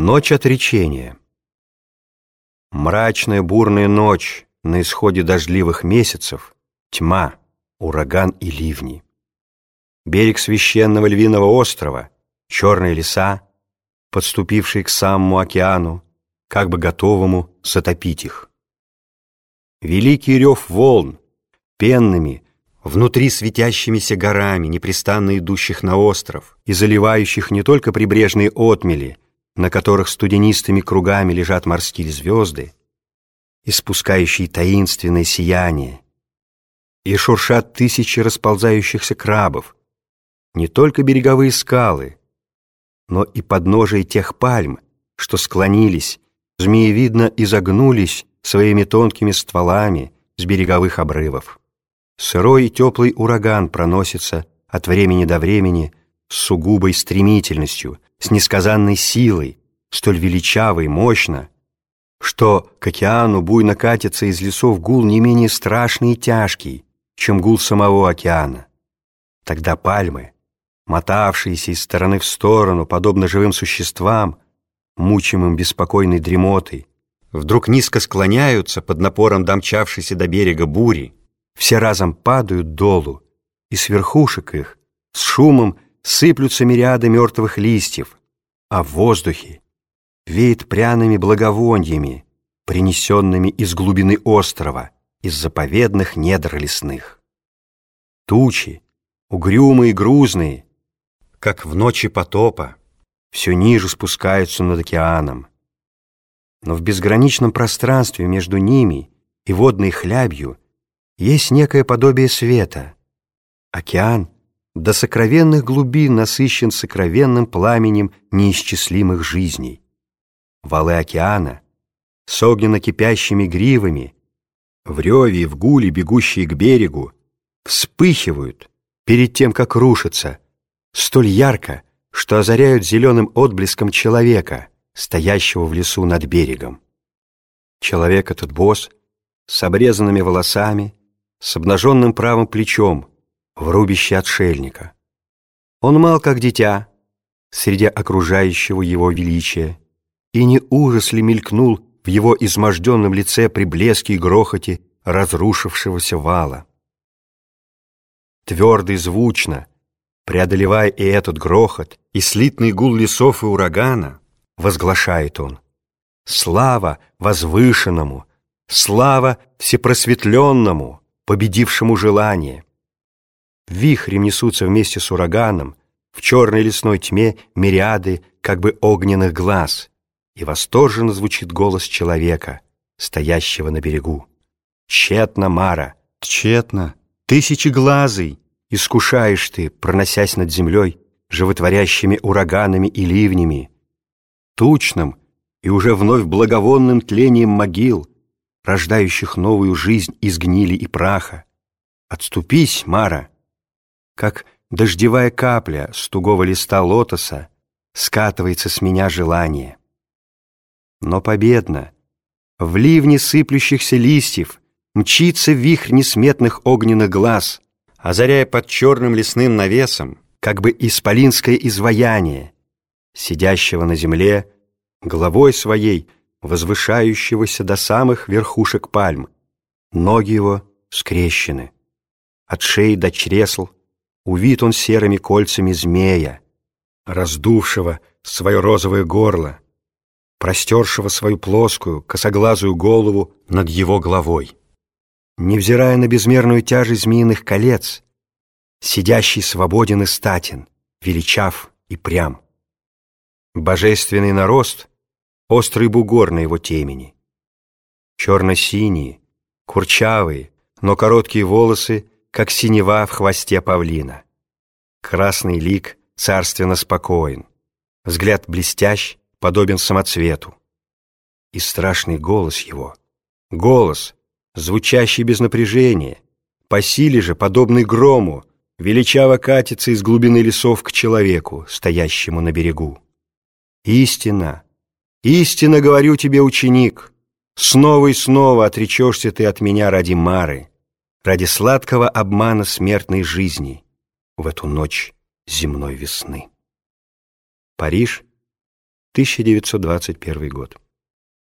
Ночь отречения. Мрачная бурная ночь на исходе дождливых месяцев, тьма, ураган и ливни. Берег священного львиного острова, черные леса, подступившие к самому океану, как бы готовому затопить их. Великий рев волн, пенными, внутри светящимися горами, непрестанно идущих на остров и заливающих не только прибрежные отмели, на которых студенистыми кругами лежат морские звезды, испускающие таинственное сияние, и шуршат тысячи расползающихся крабов, не только береговые скалы, но и подножие тех пальм, что склонились, змеевидно изогнулись своими тонкими стволами с береговых обрывов. Сырой и теплый ураган проносится от времени до времени с сугубой стремительностью, с несказанной силой, столь величаво и мощно, что к океану буйно катится из лесов гул не менее страшный и тяжкий, чем гул самого океана. Тогда пальмы, мотавшиеся из стороны в сторону, подобно живым существам, мучимым беспокойной дремотой, вдруг низко склоняются под напором домчавшейся до берега бури, все разом падают долу, и с верхушек их с шумом сыплются мириады мертвых листьев, а в воздухе веет пряными благовониями, принесенными из глубины острова, из заповедных недр лесных. Тучи, угрюмые и грузные, как в ночи потопа, все ниже спускаются над океаном. Но в безграничном пространстве между ними и водной хлябью есть некое подобие света. Океан до сокровенных глубин насыщен сокровенным пламенем неисчислимых жизней. Валы океана с огненно-кипящими гривами, в реве и в гуле, бегущие к берегу, вспыхивают перед тем, как рушатся, столь ярко, что озаряют зеленым отблеском человека, стоящего в лесу над берегом. Человек этот босс, с обрезанными волосами, с обнаженным правым плечом, в рубище отшельника. Он мал, как дитя, среди окружающего его величия, и не ужас ли мелькнул в его изможденном лице при блеске и грохоте разрушившегося вала. Твердо и звучно, преодолевая и этот грохот, и слитный гул лесов и урагана, возглашает он. Слава возвышенному, слава всепросветленному, победившему желание. Вихрем несутся вместе с ураганом, в черной лесной тьме мириады как бы огненных глаз, и восторженно звучит голос человека, стоящего на берегу. Тщетно, Мара, тщетно, тысячеглазый, искушаешь ты, проносясь над землей, животворящими ураганами и ливнями, тучным и уже вновь благовонным тлением могил, рождающих новую жизнь из гнили и праха. Отступись, Мара, как дождевая капля с тугого листа лотоса скатывается с меня желание но победно. В ливне сыплющихся листьев мчится вихрь несметных огненных глаз, озаряя под черным лесным навесом как бы исполинское изваяние, сидящего на земле, головой своей, возвышающегося до самых верхушек пальм. Ноги его скрещены. От шеи до чресл увит он серыми кольцами змея, раздувшего свое розовое горло, простершего свою плоскую, косоглазую голову над его головой. Невзирая на безмерную тяжесть змеиных колец, сидящий свободен и статен, величав и прям. Божественный нарост — острый бугор на его темени. Черно-синие, курчавые, но короткие волосы, как синева в хвосте павлина. Красный лик царственно спокоен, взгляд блестящ, подобен самоцвету. И страшный голос его, голос, звучащий без напряжения, по силе же, подобный грому, величаво катится из глубины лесов к человеку, стоящему на берегу. Истина, истинно говорю тебе, ученик, снова и снова отречешься ты от меня ради Мары, ради сладкого обмана смертной жизни в эту ночь земной весны. Париж, 1921 год.